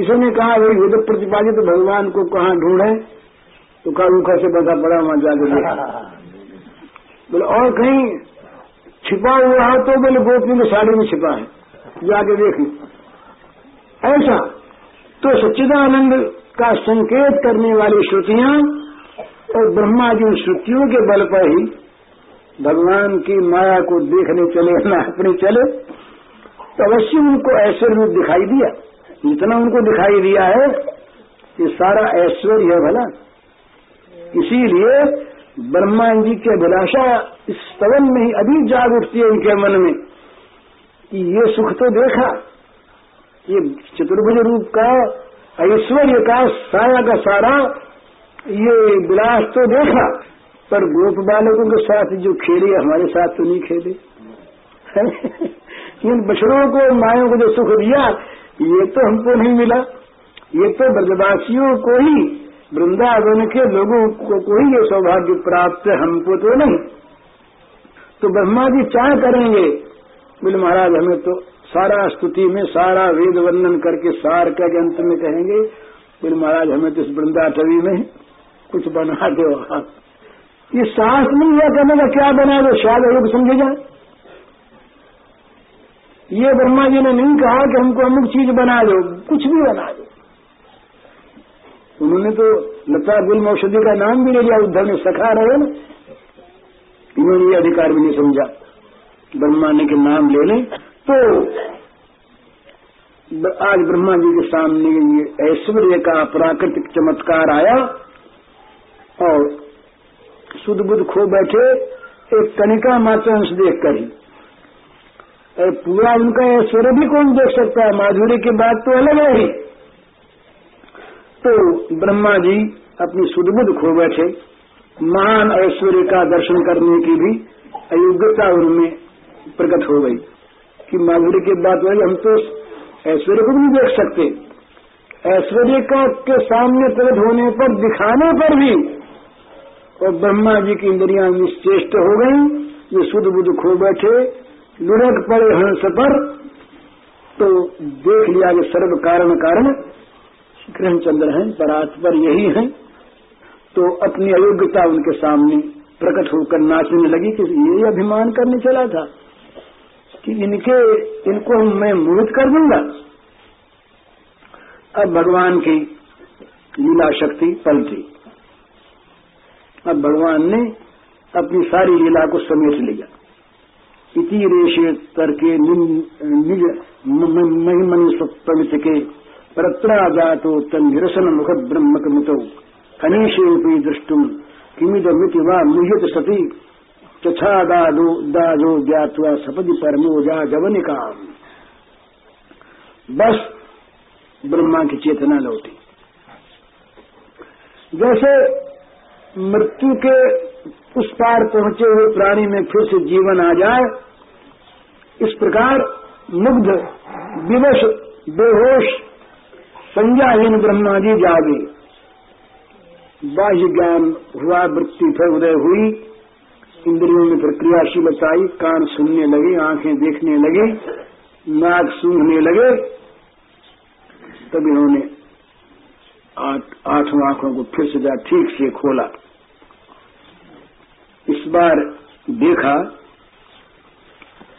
किसी ने कहा भाई युद्ध प्रतिपादित तो भगवान को कहाँ ढूंढे? तो कहा रूखा से बता पड़ा, वहाँ जाकर बोले, और कहीं छिपा हुआ है तो बोले गोपियों की साड़ी में छिपा है जाके देख। लो ऐसा। तो सच्चिदानंद का संकेत करने वाली श्रुतियाँ और ब्रह्मा जी श्रुतियों के बल पर ही भगवान की माया को देखने चले, अपने चले तो अवश्य उनको ऐश्वर्य रूप दिखाई दिया। जितना उनको दिखाई दिया है ये सारा ऐश्वर्य है भला। इसीलिए ब्रह्मा जी की अभिलाषा इस स्तवन में ही अभी जाग उठती है उनके मन में कि ये सुख तो देखा। ये चतुर्भुज रूप का, ऐश्वर्य का, साया का सारा, ये विलास तो देखा। पर गोप बालकों के साथ जो खेले, हमारे साथ तो नहीं खेले। इन बछड़ों को, मायों को जो सुख दिया ये तो हमको नहीं मिला। ये तो ब्रजवासियों को ही, वृंदावन के लोगों को कोई ये सौभाग्य प्राप्त है, हमको तो नहीं। तो ब्रह्मा जी चाह करेंगे? बोले, महाराज, हमें तो सारा स्तुति में, सारा वेद वर्णन करके सार के अंत में कहेंगे। बोले, महाराज, हमें तो इस वृंदाटवी में कुछ बना दो ये साहस नहीं हुआ कहने का क्या बना दो? शायद अयोग समझे जाए। ये ब्रह्मा जी ने नहीं कहा कि हमको अमुक चीज़ बना दो, कुछ भी बना दो। उन्होंने तो लता गुल औषधि का नाम भी ले लिया, उद्धव ने सखा रहे ना। इन्होंने ये अधिकार भी नहीं समझा। ब्रह्मा ने के नाम ले लें तो आज ब्रह्मा जी के सामने ये ऐश्वर्य का प्राकृतिक चमत्कार आया और सुध बुद्ध खो बैठे, एक कनिका मात्र अंश ही। पूरा उनका ऐश्वर्य भी कौन देख सकता है? माधुरी की बात तो अलग है ही। तो ब्रह्मा जी अपनी सुदबुद्ध खो बैठे, महान ऐश्वर्य का दर्शन करने की भी अयोग्यता उनमें प्रकट हो गई कि माधुरी की बात वही हम तो ऐश्वर्य को भी देख सकते। ऐश्वर्य का के सामने प्रकट होने पर, दिखाने पर भी और ब्रह्मा जी की इंद्रियाँ निश्चेष्ट हो गई, ये शुद्ध बुद्ध खो बैठे लुढ़क पड़े हंस पर तो देख लिया कि सर्व कारण कारण। ग्रहणचंद्र हैं पर यही हैं। तो अपनी अयोग्यता उनके सामने प्रकट होकर नाचने लगी कि ये अभिमान करने चला था कि इनके, इनको मैं मोहित कर दूँगा। अब भगवान की लीला शक्ति पलटी अब भगवान ने अपनी सारी लीला को समेट लिया। इति रेशे निज महिमन सप्तमित के परत्राजातो तनिरसन मुख ब्रह्म मितौ खनीशे दृष्टुम किमिदमिति वा मुह्यत सती। चछा दादो दादो ज्ञातवा सपदि परमो जा जवनिका बस, ब्रह्मा की चेतना लौटी। जैसे मृत्यु के उस पार पहुँचे हुए प्राणी में फिर से जीवन आ जाए। इस प्रकार मुग्ध, विवश, बेहोश, संज्ञाहीन ब्रह्मा जी जागे। बाह्य ज्ञान हुआ, वृत्ति फिर उदय हुई। इंद्रियों में प्रक्रियाशीलता आई, कान सुनने लगे, आँखें देखने लगी, नाक सूंघने लगे। तब इन्होंने आठों आँखों को फिर से जा ठीक से खोला। इस बार देखा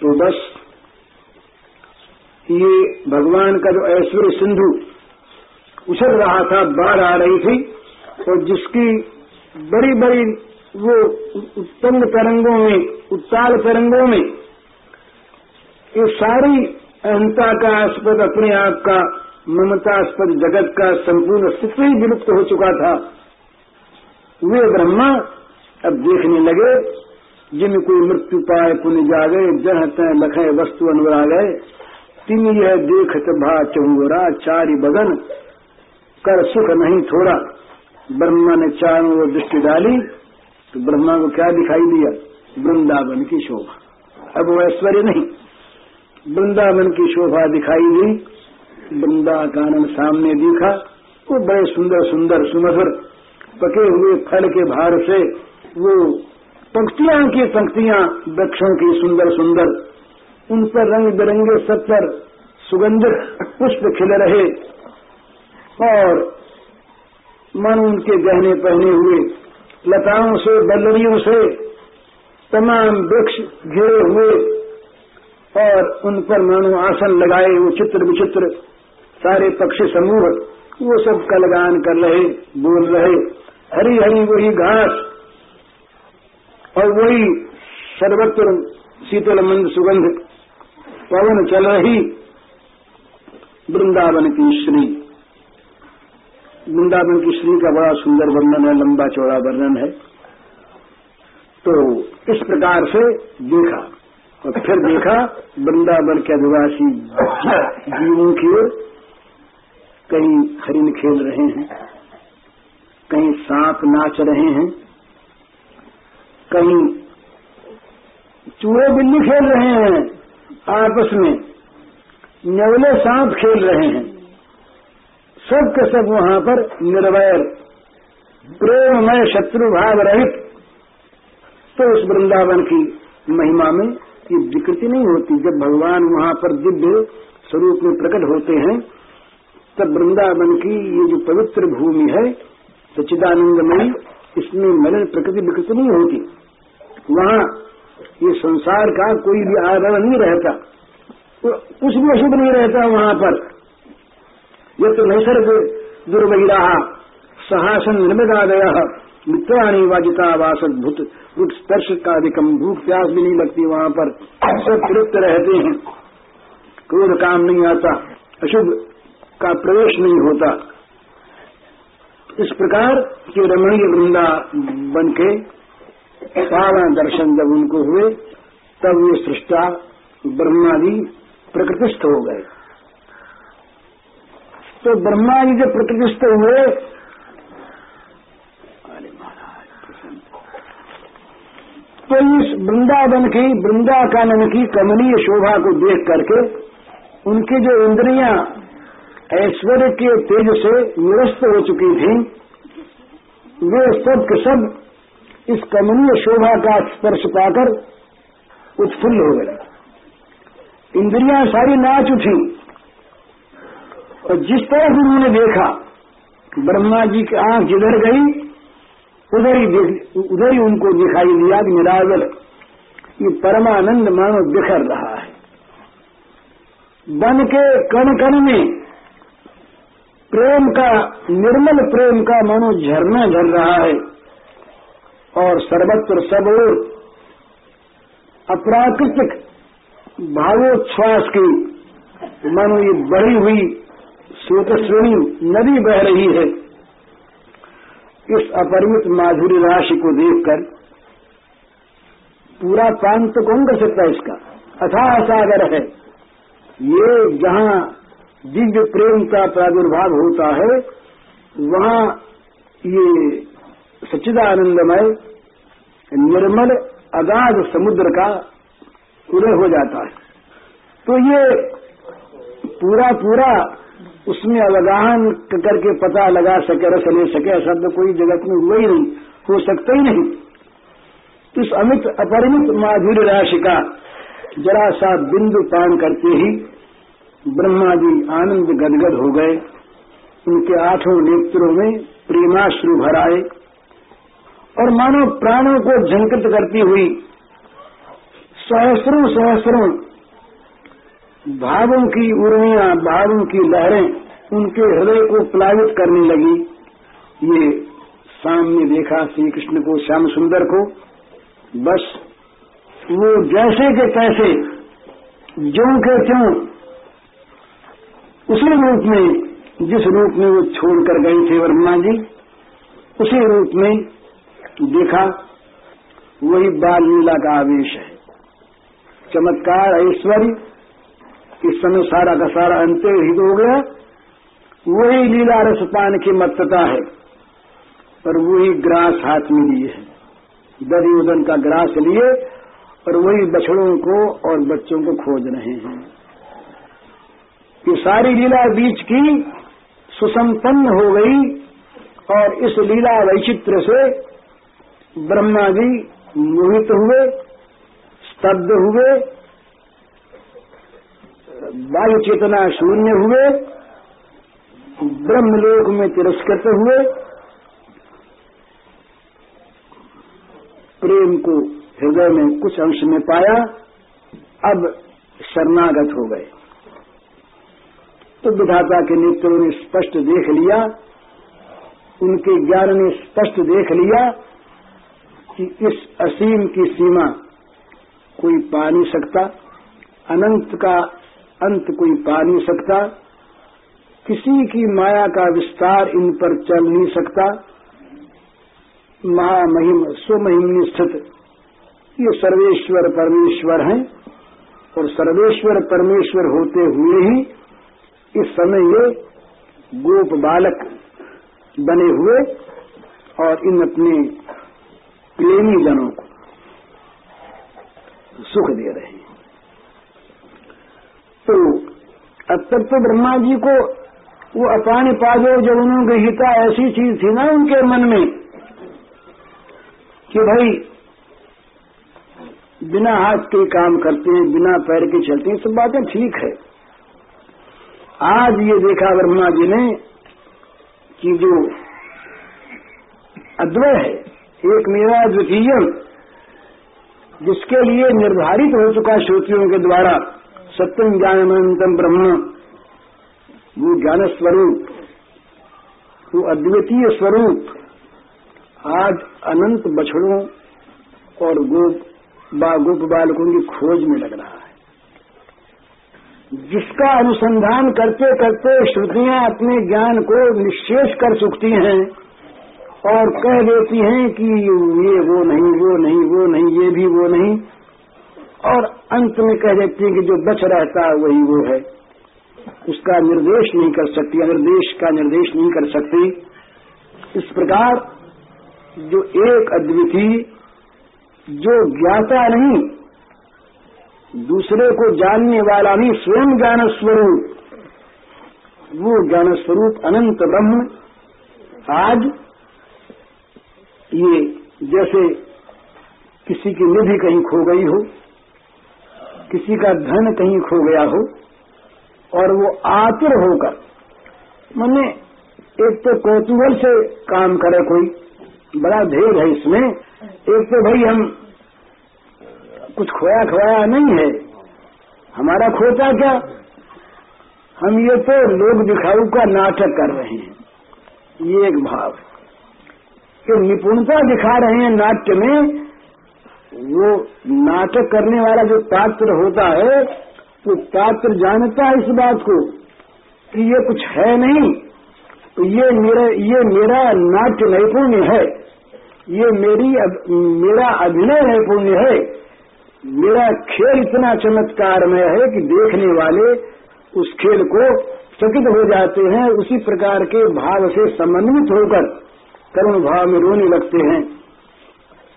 तो बस ये भगवान का जो ऐश्वर्य सिंधु उछल रहा था, बाढ़ आ रही थी और जिसकी बड़ी बड़ी वो उत्पन्न तरंगों में, उत्ताल तरंगों में ये सारी अहंता का आस्पद, अपने आप का ममतास्पद जगत का संपूर्ण अस्तित्व ही विलुप्त हो चुका था। वे ब्रह्मा अब देखने लगे, जिन कोई मृत्यु पाए पुण्य जागे तय लखे वस्तु अनुरा गए तिन यह देखत भा चहुरा चारि बगन, कर सुख नहीं थोड़ा। ब्रह्मा ने चारों ओर दृष्टि डाली तो ब्रह्मा को क्या दिखाई दिया? वृंदावन की शोभा। अब वो ऐश्वर्य नहीं। वृंदावन की शोभा दिखाई दी। वृंदा कानन सामने दिखा। वो बड़े सुंदर सुंदर सुमधुर पके हुए फल के भार से वो पंक्तियाँ की पंक्तियाँ वृक्षों की सुंदर सुंदर, उन पर रंग बिरंगे सत्तर सुगंधित पुष्प खिल रहे और मन उनके गहने पहने हुए, लताओं से, बल्लरियों से तमाम वृक्ष घिरे हुए और उन पर मानो आसन लगाए वो चित्र विचित्र सारे पक्षी समूह, वो सब कलगान कर रहे, बोल रहे हरी हरी वही घास और वही सर्वत्र शीतल मंद सुगंध पवन चल रही वृंदावन की श्री। वृंदावन की श्री का बड़ा सुंदर वर्णन है, लंबा चौड़ा वर्णन है। तो इस प्रकार से देखा और फिर देखा वृंदावन के आदिवासी जीवों की ओर। कहीं हरिण खेल रहे हैं, कहीं सांप नाच रहे हैं कहीं चूहे बिल्ली खेल रहे हैं, आपस में नवले सांप खेल रहे हैं। सब के सब वहाँ पर निर्वैर, प्रेममय शत्रु भाव रहित। तो उस वृंदावन की महिमा में ये विकृति नहीं होती। जब भगवान वहाँ पर दिव्य स्वरूप में प्रकट होते हैं, तब वृंदावन की ये जो पवित्र भूमि है, सच्चिदानंदमयी इसमें मलिन प्रकृति विकृति नहीं होती। वहाँ ये संसार का कोई भी आदरण नहीं रहता। कुछ भी अशुभ नहीं रहता वहाँ पर। ये तो नैसर्ग दुर्बहिरा, सहासन निर्मदादय, मित्राणी वाजिता वासक भूत भूत स्पर्श का अधिकम भूख प्यास भी नहीं लगती वहाँ पर। सब तृप्त रहते हैं। क्रोध काम नहीं आता, अशुभ का प्रवेश नहीं होता। इस प्रकार के रमणीय वृंदा बन के सारा दर्शन जब उनको हुए, तब ये सृष्टा ब्रह्मा जी प्रकृतिस्थ हो गए। तो ब्रह्मा जी जब प्रतिष्ठित हुए तो इस वृंदावन की, वृंदाकानन की कमनीय शोभा को देख करके, उनकी जो इंद्रियाँ ऐश्वर्य के तेज से निरस्त हो चुकी थी। वे सब के सब इस कमनीय शोभा का स्पर्श पाकर उत्फुल्ल हो गए। इंद्रियाँ सारी नाच उठी। और जिस तरह से उन्होंने देखा, ब्रह्मा जी की आँख जिधर गई, उधर ही उधर ही उनको दिखाई दिया कि निरावल ये परमानंद मानव बिखर रहा है। बन के कण कण में प्रेम का, निर्मल प्रेम का मानो झरना झर रहा है। और सर्वत्र सब और अप्राकृतिक भावोच्छ्वास की मानो ये बढ़ी हुई श्वेतश्रेणी नदी बह रही है। इस अपरिमित माधुरी राशि को देखकर पूरा प्रांत कौन कर सकता है इसका अथाह सागर है। ये जहाँ दिव्य प्रेम का प्रादुर्भाव होता है, वहाँ ये सच्चिदानंदमय, निर्मल, अगाध समुद्र का उदय हो जाता है। तो ये पूरा पूरा उसमें अवगाहन करके पता लगा सके, रस ले सके, ऐसा तो कोई जगत में हुआ ही नहीं, हो सकता ही नहीं। इस अमित अपरिमित माधुर्य राशि का जरा सा बिंदु पान करते ही ब्रह्मा जी आनंद गदगद हो गए। उनके आठों नेत्रों में प्रेमाश्रु भराए और मानो प्राणों को झंकृत करती हुई सहस्रों सहस्रों भावों की उर्मिया भावों की लहरें उनके हृदय को प्लावित करने लगी। ये सामने देखा श्री कृष्ण को, श्याम सुंदर को। बस वो जैसे के तैसे जो के त्यों उसी रूप में, जिस रूप में वो छोड़कर गए थे वर्मा जी, उसी रूप में देखा, वही बाल लीला का आवेश है। चमत्कार ऐश्वर्य इस समय सारा का सारा अंतर्हित हो गया। वही लीला रसपान की मत्तता है, और वही ग्रास हाथ में लिए है। दरियोदन का ग्रास लिए, और वही बछड़ों को और बच्चों को खोज रहे हैं। ये सारी लीला बीच की सुसंपन्न हो गई और इस लीला वैचित्र से ब्रह्मा जी मोहित हुए, स्तब्ध हुए, वायु चेतना शून्य हुए, ब्रह्मलोक में तिरस्कृत हुए, प्रेम को हृदय में कुछ अंश में पाया, अब शरणागत हो गए। तो विधाता के नेत्रों ने स्पष्ट देख लिया, उनके ज्ञान ने स्पष्ट देख लिया कि इस असीम की सीमा कोई पा नहीं सकता, अनंत का अंत कोई पा नहीं सकता, किसी की माया का विस्तार इन पर चल नहीं सकता। महामहिम स्वमहिम स्थित ये सर्वेश्वर परमेश्वर हैं और सर्वेश्वर परमेश्वर होते हुए ही इस समय ये गोप बालक बने हुए और इन अपने प्रेमी जनों को सुख दे रहे हैं। तो अब तक तो ब्रह्मा जी को वो अपान पादो जब उन्होंने हिता ऐसी चीज़ थी ना उनके मन में कि भाई, बिना हाथ के काम करते हैं, बिना पैर के चलते हैं सब बातें ठीक है। आज ये देखा ब्रह्मा जी ने कि जो अद्वय है, एक मेरा द्वितीय जिसके लिए निर्धारित हो चुका श्रोतियों के द्वारा सत्यम ज्ञानमंतम ब्रह्म, वो ज्ञान स्वरूप वो अद्वितीय स्वरूप, आज अनंत बछड़ों और गोप, बा गोप बालकों की खोज में लग रहा जिसका अनुसंधान करते करते श्रुतियाँ अपने ज्ञान को निशेष कर चुकती हैं और कह देती हैं कि ये वो नहीं वो नहीं वो नहीं, ये भी वो नहीं। और अंत में कह देती हैं कि जो बच रहता है वही वो है। उसका निर्देश नहीं कर सकती अनिर्देश का निर्देश नहीं कर सकती, इस प्रकार जो एक अद्वितीय, जो ज्ञाता नहीं दूसरे को जानने वाला नहीं, स्वयं ज्ञान स्वरूप वो ज्ञान स्वरूप अनंत ब्रह्म। आज ये जैसे किसी की निधि कहीं खो गई हो, किसी का धन कहीं खो गया हो, और वो आतुर होकर, मैंने एक तो कौतूहल से काम करे कोई, बड़ा भेद है इसमें। एक तो भाई हम कुछ खोया खोया नहीं है। हमारा खोता क्या? हम ये तो लोग दिखाऊ का नाटक कर रहे हैं। ये एक भाव कि निपुणता दिखा रहे हैं नाट्य में, वो नाटक करने वाला जो पात्र होता है, वो तो पात्र जानता है इस बात को कि ये कुछ है नहीं। तो ये मेरा ये मेरा नाट्य नैपुण्य है। ये मेरी मेरा अभिनय नैपुण्य है। मेरा खेल इतना चमत्कारमय है कि देखने वाले उस खेल को चकित हो जाते हैं, उसी प्रकार के भाव से समन्वित होकर करुण भाव में रोने लगते हैं।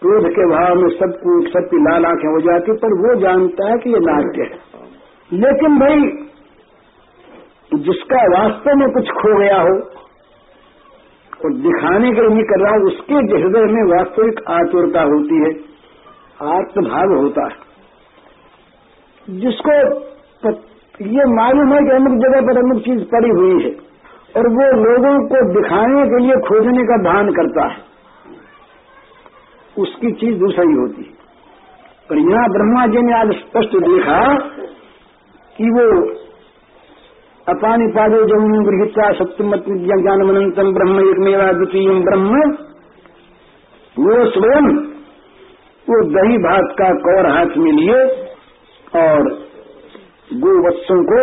क्रोध के भाव में सबको सबकी लाल आँखें हो जाती पर वो जानता है कि ये नाट्य है। लेकिन भाई, जिसका वास्तव में कुछ खो गया हो, और दिखाने के लिए कर रहा हूँ, उसके हृदय में वास्तविक आतुरता होती है। आत्मभाव होता है। जिसको ये मालूम है कि अमुक जगह पर अमुक चीज़ पड़ी हुई है और वो लोगों को दिखाने के लिए खोजने का भान करता है, उसकी चीज़ दूसरी होती है। पर यहाँ ब्रह्मा जी ने आज स्पष्ट देखा कि वो अपानी पादो जमुन गृहिता सत्यमत ज्ञानमनंतम ब्रह्म एकमेवा द्वितीय ब्रह्म। वो स्वयं वो दही भात का कौर हाथ में लिए और गोवत्सों को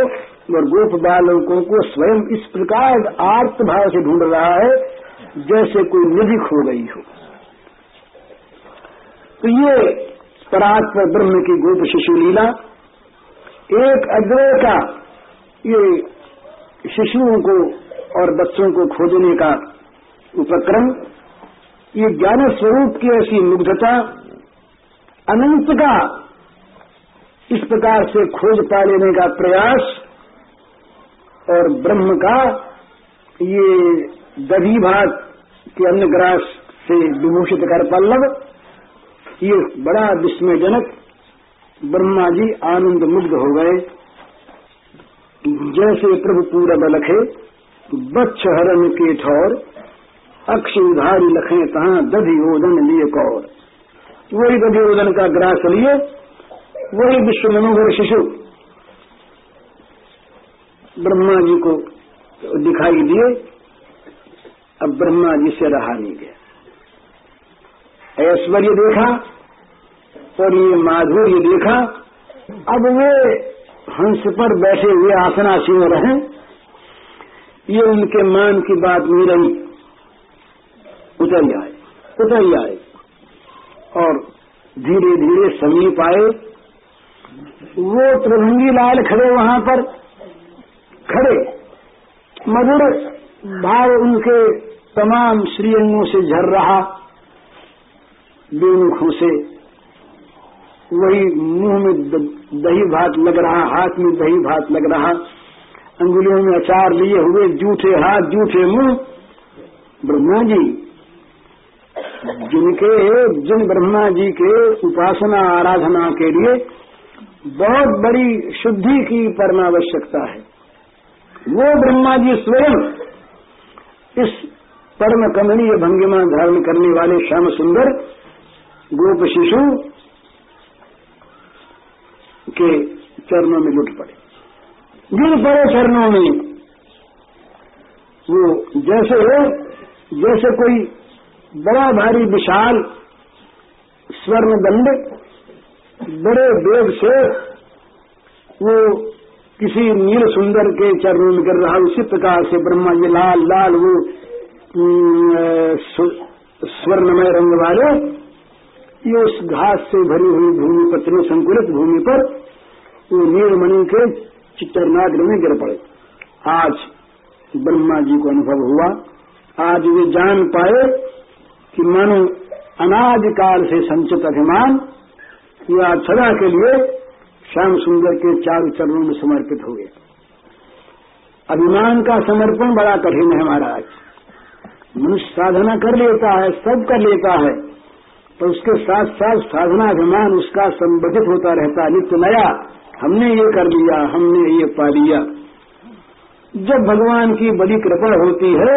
और गोप बालकों को स्वयं इस प्रकार आर्त भाव से ढूंढ रहा है, जैसे कोई निधि खो गई हो। तो ये परात्पर ब्रह्म की गोप शिशु लीला, एक अग्रह का ये शिशुओं को और बच्चों को खोजने का उपक्रम, ये ज्ञान स्वरूप की ऐसी मुग्धता अनंत का। इस प्रकार से खोज पा लेने का प्रयास और ब्रह्म का ये दधी भात के अन्य ग्रास से विभूषित कर पल्लव, ये बड़ा विस्मयजनक ब्रह्मा जी आनंद मुग्ध हो गए। जैसे प्रभु पूरा बलखे बच्च हरण के ठौर अक्ष उधारी लखे, तहा दधि ओदन लिए कौर। वही दधि ओदन का ग्रास लिए, वही विश्व मनोहर शिशु। ब्रह्मा जी को दिखाई दिए, अब ब्रह्मा जी से रहा नहीं गया। ऐश्वर्य देखा, और ये माधुर्य देखा, अब वे हंस पर बैठे हुए आसनासीन रहे। ये उनके मान की बात नहीं रही उतर आए उतर आए और धीरे धीरे समीप आए वो त्रिभंगी लाल खड़े वहाँ पर खड़े। मधुर भाव उनके तमाम श्रीअंगों से झर रहा। बेमुखों से वही मुँह में दही भात लग रहा, हाथ में दही भात लग रहा। अंगुलियों में अचार लिए हुए जूठे हाथ, जूठे मुँह। ब्रह्मा जी जिनके, जिन ब्रह्मा जी के उपासना आराधना के लिए बहुत बड़ी शुद्धि की परमावश्यकता है। वो ब्रह्मा जी स्वयं इस परम कमनीय भंगिमा धारण करने वाले श्याम सुंदर, गोप शिशु के चरणों में लुट पड़े। गिर पड़े चरणों में वो जैसे जैसे कोई बड़ा भारी विशाल स्वर्ण दंड बड़े वेग से वो किसी नील सुंदर के चरणों में गिर रहा, उसी प्रकार से ब्रह्मा जी लाल लाल वो स्वर्णमय रंग वाले, ये उस घास से भरी हुई भूमि पर त्रि संकुलित भूमि पर वो नीलमणि के चित्तरनाथ में गिर पड़े। आज ब्रह्मा जी को अनुभव हुआ, आज वे जान पाए कि मनु अनादिकाल से संचित अभिमान या सदा के लिए श्याम सुंदर के चार चरणों में समर्पित हो गए अभिमान का समर्पण बड़ा कठिन है महाराज। मनुष्य साधना कर लेता है, सब कर लेता है तो उसके साथ साथ साधना अभिमान उसका संबंधित होता रहता है। नित्य नया, हमने ये कर लिया, हमने ये पा लिया। जब भगवान की बड़ी कृपा होती है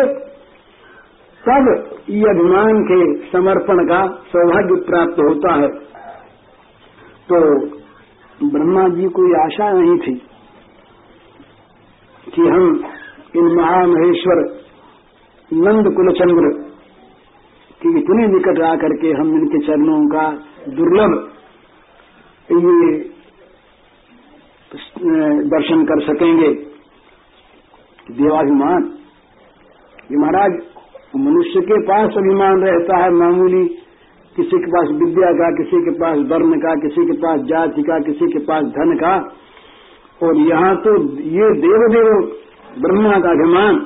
तब ये अभिमान के समर्पण का सौभाग्य प्राप्त होता है। तो ब्रह्मा जी को आशा नहीं थी कि हम इन महामहेश्वर नंद कुलचंद्र कि इतने निकट आकर के हम इनके चरणों का दुर्लभ ये दर्शन कर सकेंगे। देवाभिमान, ये महाराज मनुष्य के पास अभिमान रहता है मामूली। किसी के पास विद्या का, किसी के पास वर्ण का, किसी के पास जाति का, किसी के पास धन का। और यहाँ तो ये देवदेव ब्रह्मा का अभिमान।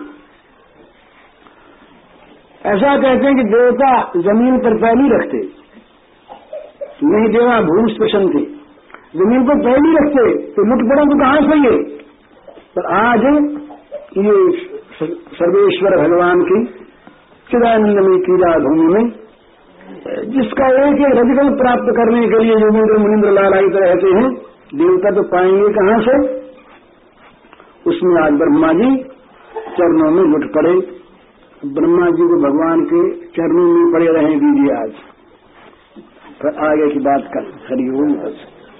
ऐसा कहते हैं कि देवता ज़मीन पर पहली रखते। नहीं, देवा भूमि स्पेशन थे। ज़मीन पर पहली रखते तो लुट पड़े तो कहाँ से ये पर आज ये सर्वेश्वर भगवान की चिदानंद में कीड़ा भूमि में, जिसका एक एक रजगल प्राप्त करने के लिए जो मुनिंद्र मुनिंद्र लालायित रहते हैं, देवता तो पाएँगे कहाँ से? उसमें आज ब्रह्मा जी चरणों में लुट पड़े। ब्रह्मा जी को भगवान के चरणों में पड़े रहे दीजिए आज। आगे की बात कर हरिओम